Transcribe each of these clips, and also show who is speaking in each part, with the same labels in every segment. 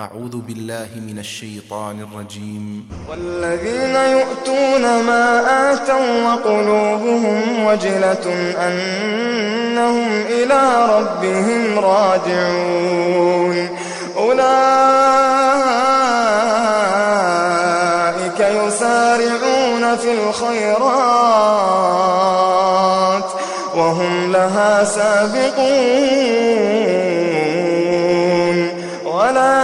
Speaker 1: أعوذ بالله من الشيطان الرجيم.
Speaker 2: والذين يؤتون ما آتوا وقلوبهم وجلة أنهم إلى ربهم راجعون. أولئك يسارعون في الخيرات وهم لها سابقون. ولا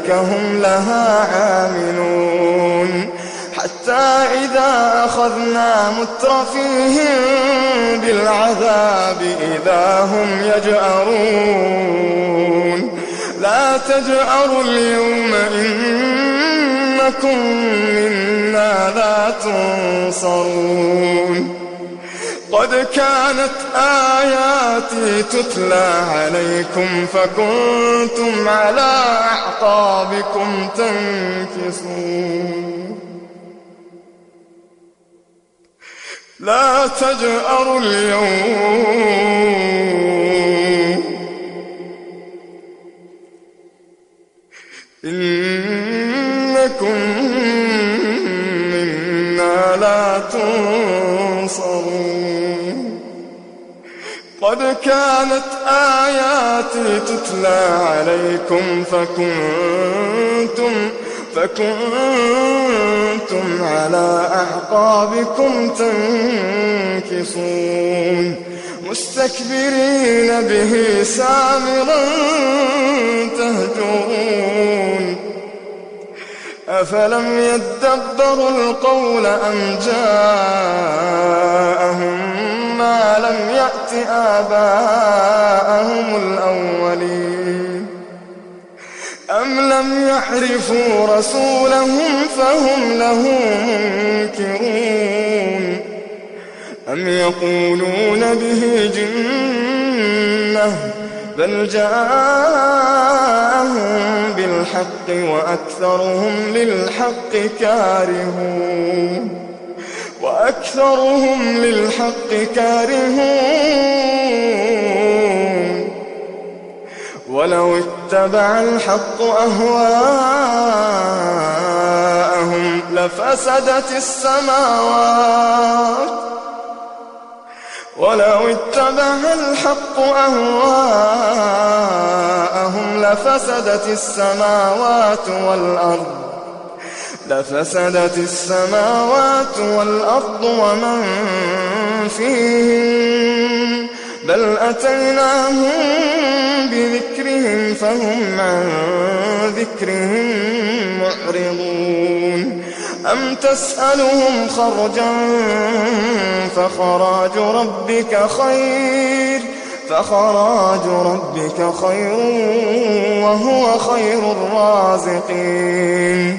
Speaker 2: ذلك هم لها عاملون. حتى إذا أخذنا مترفيهم بالعذاب إذا هم يجأرون. لا تجأروا اليوم إنكم منا لا تنصرون. قد كانت آياتي تتلى عليكم فكنتم على أعقابكم تنكصون لا تجأروا اليوم. إنكم منا لا تنصرون قد كانت آياتي تتلى عليكم فكنتم فكنتم على أعقابكم تنكصون مستكبرين به سامرا تهجرون أفلم يدبروا القول أم جاءهم لم يأت آباءهم الأولين أم لم يعرفوا رسولهم فهم له منكرون أم يقولون به جنة بل جاءهم بالحق وأكثرهم للحق كارهون وأكثرهم للحق كارهون. ولو اتبع الحق أهواءهم لفسدت السماوات. ولو اتبع الحق أهواءهم لفسدت السماوات والأرض. لفسدت السماوات والأرض ومن فيهن. بل أتيناهم بذكرهم فهم عن ذكرهم معرضون. أم تسألهم خرجا فخراج ربك خير فخراج ربك خير وهو خير الرازقين.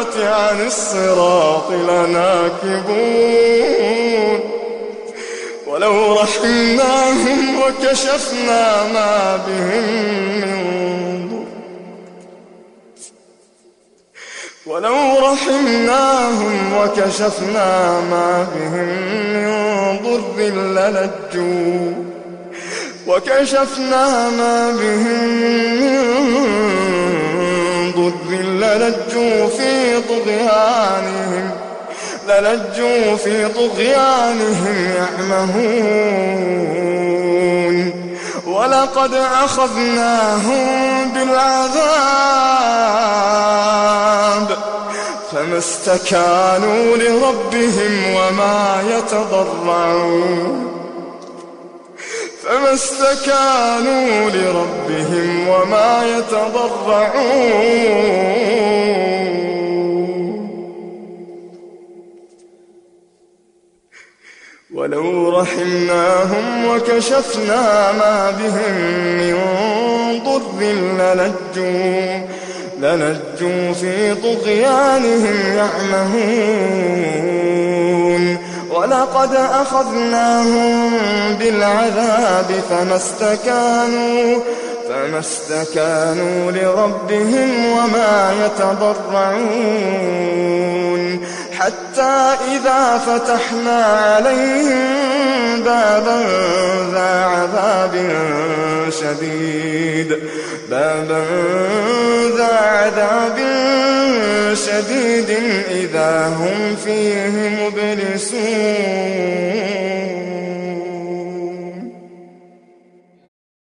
Speaker 2: بالآخرة عن الصراط لناكبون. ولو رحمناهم وكشفنا ما بهم من ضر. ولو رحمناهم وكشفنا ما بهم من ضر للجوا وكشفنا ما بهم من للجوا في طغيانهم للجوا في طغيانهم يعمهون. ولقد أخذناهم بالعذاب فما استكانوا لربهم وما يتضرعون. فما استكانوا لربهم وما يتضرعون. ولو رحمناهم وكشفنا ما بهم من ضر للجوا لنجوا في طغيانهم يعمهون. ولقد أخذناهم بالعذاب فما استكانوا فما استكانوا لربهم وما يتضرعون. حتى إذا فتحنا عليهم بابا ذا عذاب شديد. بابا ذا هم فيه مبلسون.